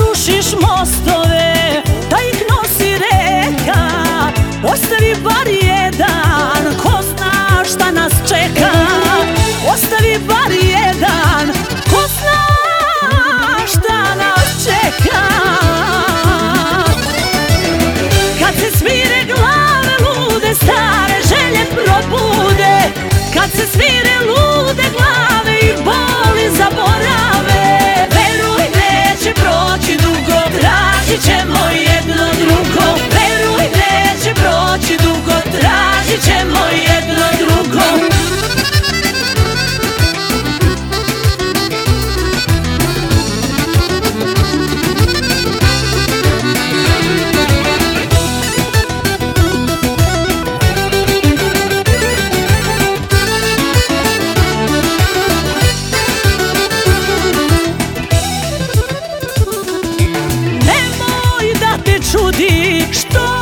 rušiš mostove. чуды, что